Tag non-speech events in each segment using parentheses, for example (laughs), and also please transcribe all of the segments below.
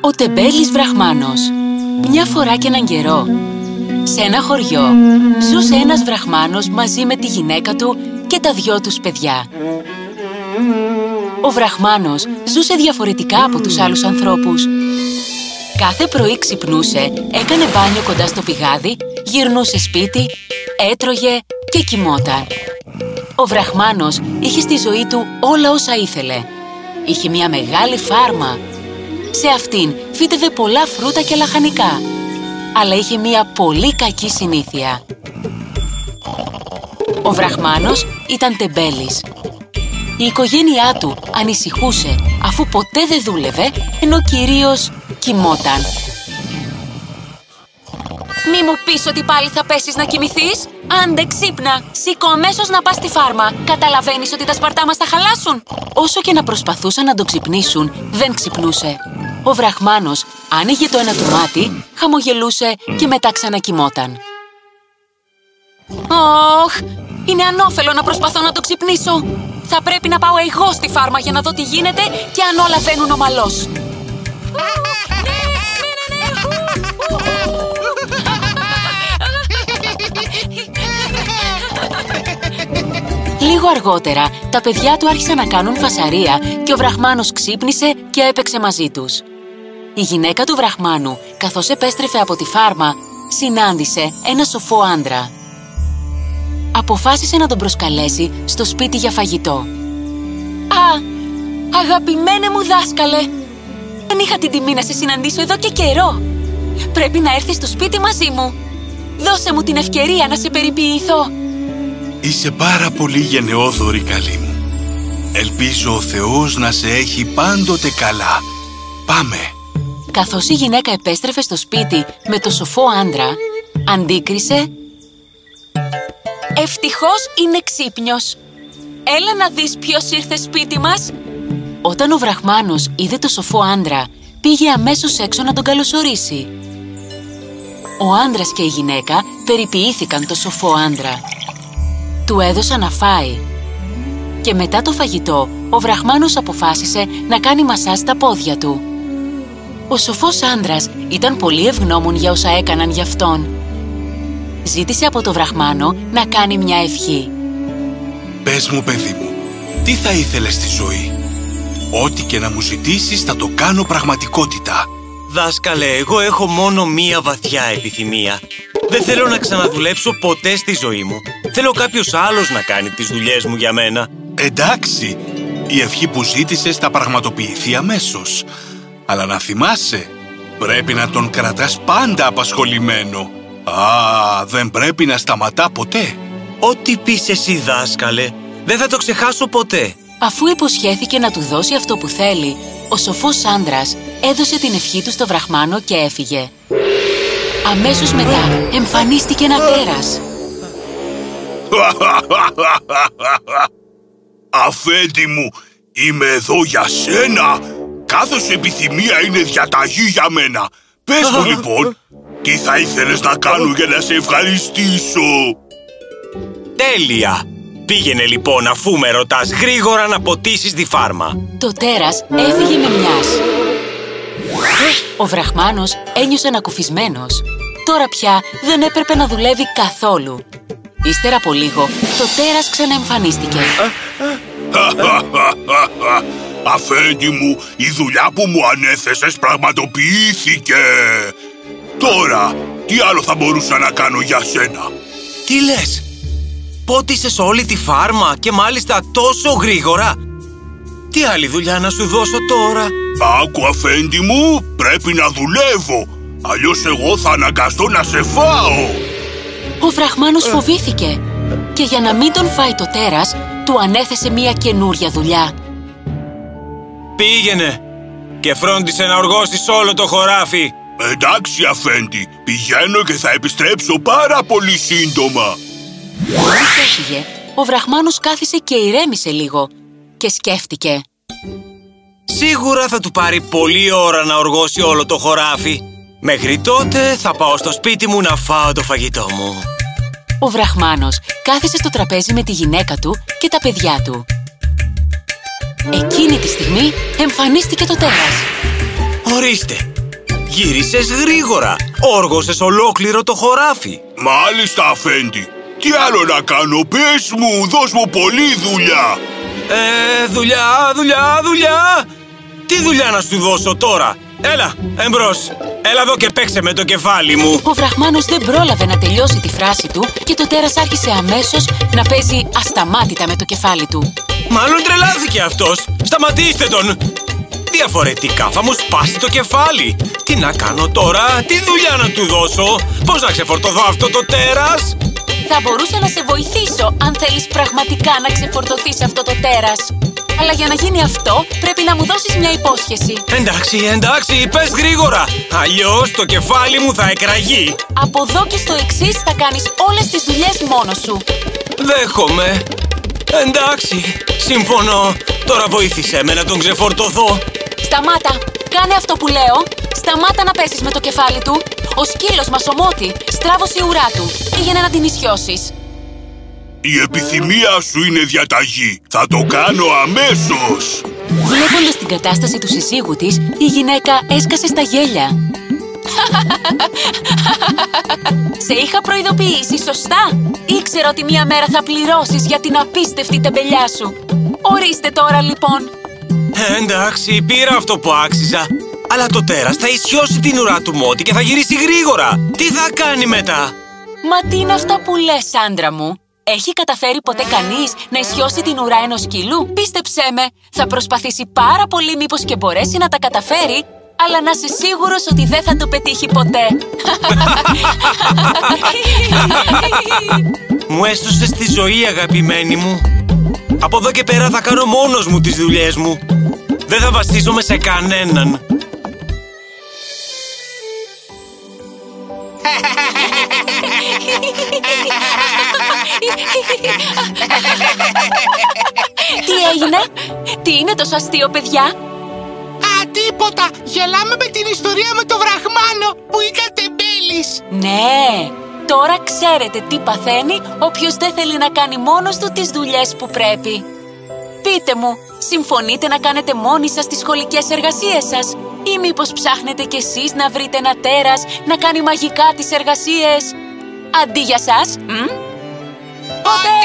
Ο τεμπέλης βραχμάνος. Μια φορά και έναν καιρό Σε ένα χωριό Ζούσε ένας βραχμάνος μαζί με τη γυναίκα του Και τα δυο τους παιδιά. Ο βραχμάνος ζούσε διαφορετικά από τους άλλους ανθρώπους. Κάθε πρωί ξυπνούσε, έκανε μπάνιο κοντά στο πηγάδι, γυρνούσε σπίτι, έτρωγε και κοιμόταν. Ο βραχμάνος είχε στη ζωή του όλα όσα ήθελε. Είχε μια μεγάλη φάρμα. Σε αυτήν φύτευε πολλά φρούτα και λαχανικά. Αλλά είχε μια πολύ κακή συνήθεια. Ο βραχμάνος ήταν τεμπέλης. Η οικογένειά του ανησυχούσε αφού ποτέ δεν δούλευε, ενώ κυρίως κοιμόταν. Μη μου πεις ότι πάλι θα πέσεις να κοιμηθείς. Άντε ξύπνα, σήκω αμέσως να πας στη φάρμα. Καταλαβαίνεις ότι τα σπαρτά μας θα χαλάσουν. Όσο και να προσπαθούσαν να τον ξυπνήσουν, δεν ξυπνούσε. Ο βραχμάνος άνοιγε το ένα του μάτι, χαμογελούσε και μετά ξανακοιμόταν. Ωχ, είναι ανώφελο να προσπαθώ να το ξυπνήσω. Θα πρέπει να πάω εγώ στη φάρμα για να δω τι γίνεται και αν όλα βαίνουν ομαλώς. Λίγο αργότερα, τα παιδιά του άρχισαν να κάνουν φασαρία και ο βραχμάνος ξύπνησε και έπαιξε μαζί τους. Η γυναίκα του βραχμάνου, καθώς επέστρεφε από τη φάρμα, συνάντησε ένα σοφό άντρα. Αποφάσισε να τον προσκαλέσει στο σπίτι για φαγητό. «Α, αγαπημένε μου δάσκαλε! Δεν είχα την τιμή να σε συναντήσω εδώ και καιρό. Πρέπει να έρθεις στο σπίτι μαζί μου. Δώσε μου την ευκαιρία να σε περιποιηθώ. Είσαι πάρα πολύ γενναιόδορη, καλή μου. Ελπίζω ο Θεός να σε έχει πάντοτε καλά. Πάμε! Καθώς η γυναίκα επέστρεφε στο σπίτι με το σοφό άντρα, αντίκρισε «Ευτυχώς είναι ξύπνιος. Έλα να δεις ποιος ήρθε σπίτι μας». Όταν ο βραχμάνος είδε το σοφό άντρα, πήγε αμέσως έξω να τον καλωσορίσει. Ο άντρας και η γυναίκα περιποιήθηκαν το σοφό άντρα. Του έδωσαν να φάει. Και μετά το φαγητό, ο βραχμάνος αποφάσισε να κάνει μασάζ στα πόδια του. Ο σοφός άντρας ήταν πολύ ευγνώμων για όσα έκαναν για αυτόν. Ζήτησε από το βραχμάνο να κάνει μια ευχή. Πες μου, παιδί μου, τι θα ήθελες στη ζωή; Ό,τι και να μου ζητήσεις θα το κάνω πραγματικότητα. Δάσκαλε, εγώ έχω μόνο μία βαθιά επιθυμία. Δεν θέλω να ξαναδουλέψω ποτέ στη ζωή μου. Θέλω κάποιος άλλος να κάνει τις δουλειές μου για μένα. Εντάξει, η ευχή που ζήτησες θα πραγματοποιηθεί αμέσως. Αλλά να θυμάσαι, πρέπει να τον κρατάς πάντα απασχολημένο. Α, δεν πρέπει να σταματά ποτέ. Ό,τι πεις εσύ, δάσκαλε, δεν θα το ξεχάσω ποτέ. Αφού υποσχέθηκε να του δώσει αυτό που θέλει, ο σοφός άντρας έδωσε την ευχή του στο βραχμάνο και έφυγε. Αμέσως μετά εμφανίστηκε ένα τέρας. Αφέντη μου, είμαι εδώ για σένα. Κάθε σου επιθυμία είναι διαταγή για μένα. Πες μου λοιπόν, τι θα ήθελες να κάνω για να σε ευχαριστήσω; Τέλεια! Πήγαινε λοιπόν αφού με ρωτάς γρήγορα να ποτίσεις τη φάρμα. Το τέρας έφυγε με μιας. Ο βραχμάνος ένιωσε ανακουφισμένος. Τώρα πια δεν έπρεπε να δουλεύει καθόλου. Ύστερα από λίγο, το τέρας ξαναεμφανίστηκε. (laughs) Αφέντη μου, η δουλειά που μου ανέθεσες πραγματοποιήθηκε. Τώρα, τι άλλο θα μπορούσα να κάνω για σένα; Τι λες; Πότισες όλη τη φάρμα και μάλιστα τόσο γρήγορα; Τι άλλη δουλειά να σου δώσω τώρα; Άκου αφέντη μου, πρέπει να δουλεύω. Αλλιώς εγώ θα αναγκαστώ να σε φάω. Ο βραχμάνος φοβήθηκε και για να μην τον φάει το τέρας, του ανέθεσε μία καινούρια δουλειά. Πήγαινε και φρόντισε να οργώσεις όλο το χωράφι. Εντάξει αφέντη, πηγαίνω και θα επιστρέψω πάρα πολύ σύντομα. Μόλις έφυγε, ο βραχμάνος κάθισε και ηρέμησε λίγο και σκέφτηκε. Σίγουρα θα του πάρει πολλή ώρα να οργώσει όλο το χωράφι. Μέχρι τότε θα πάω στο σπίτι μου να φάω το φαγητό μου. Ο βραχμάνος κάθισε στο τραπέζι με τη γυναίκα του και τα παιδιά του. Εκείνη τη στιγμή εμφανίστηκε το τέρας. Ορίστε. Γύρισες γρήγορα. Όργωσες ολόκληρο το χωράφι. Μάλιστα, αφέντη. Τι άλλο να κάνω, πες μου, δώσ' μου πολλή δουλειά. Ε, δουλειά, δουλειά, δουλειά. Τι δουλειά να σου δώσω τώρα; Έλα, εμπρός. Έλα εδώ και παίξε με το κεφάλι μου. Ο βραχμάνος δεν πρόλαβε να τελειώσει τη φράση του και το τέρας άρχισε αμέσως να παίζει ασταμάτητα με το κεφάλι του. Μάλλον τρελάθηκε αυτός. Σταματήστε τον. Διαφορετικά θα μου σπάσει το κεφάλι. Τι να κάνω τώρα, τι δουλειά να του δώσω; Πώς να ξεφορτωθώ αυτό το τέρας; Θα μπορούσα να σε βοηθήσω αν θέλεις πραγματικά να ξεφορτωθείς αυτό το τέρας. Αλλά για να γίνει αυτό πρέπει να μου δώσεις μια υπόσχεση. Εντάξει, εντάξει, πες γρήγορα. Αλλιώς το κεφάλι μου θα εκραγεί. Από εδώ και στο εξής θα κάνεις όλες τις δουλειές μόνος σου. Δέχομαι. Εντάξει, συμφωνώ. Τώρα βοήθησέ με να τον ξεφορτωθώ. Σταμάτα! Κάνε αυτό που λέω! Σταμάτα να πέσεις με το κεφάλι του! Ο σκύλος μας ο Μότι στράβωσε η ουρά του. Πήγαινε να την ισιώσεις. Η επιθυμία σου είναι διαταγή. Θα το κάνω αμέσως. Βλέποντας την κατάσταση του συζύγου της, η γυναίκα έσκασε στα γέλια. (laughs) Σε είχα προειδοποιήσει, σωστά! Ήξερα ότι μία μέρα θα πληρώσεις για την απίστευτη τεμπελιά σου. Ορίστε τώρα, λοιπόν. Ε, εντάξει, πήρα αυτό που άξιζα. Αλλά το τέρας θα ισιώσει την ουρά του Μότι και θα γυρίσει γρήγορα. Τι θα κάνει μετά; Μα τι είναι αυτά που λες, άντρα μου; Έχει καταφέρει ποτέ κανείς να ισιώσει την ουρά ενός σκύλου. Πίστεψέ με, θα προσπαθήσει πάρα πολύ μήπως και μπορέσει να τα καταφέρει, αλλά να είσαι σίγουρος ότι δεν θα το πετύχει ποτέ. (laughs) Μου έσωσες τη ζωή, αγαπημένη μου. Από εδώ και πέρα θα κάνω μόνος μου τις δουλειές μου. Δεν θα βασίζομαι σε κανέναν. Τι έγινε; Τι είναι τόσο αστείο, παιδιά; Α, τίποτα! Γελάμε με την ιστορία με το βραχμάνο που ήταν τεμπέλης! Ναι! Τώρα ξέρετε τι παθαίνει όποιος δεν θέλει να κάνει μόνος του τις δουλειές που πρέπει. Πείτε μου, συμφωνείτε να κάνετε μόνοι σας τις σχολικές εργασίες σας; Ή μήπως ψάχνετε κι εσείς να βρείτε ένα τέρας να κάνει μαγικά τις εργασίες; Αντί για σας, μ; Ποτέ!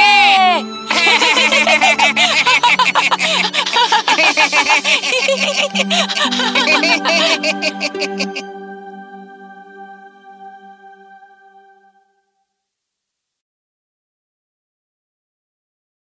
(laughs)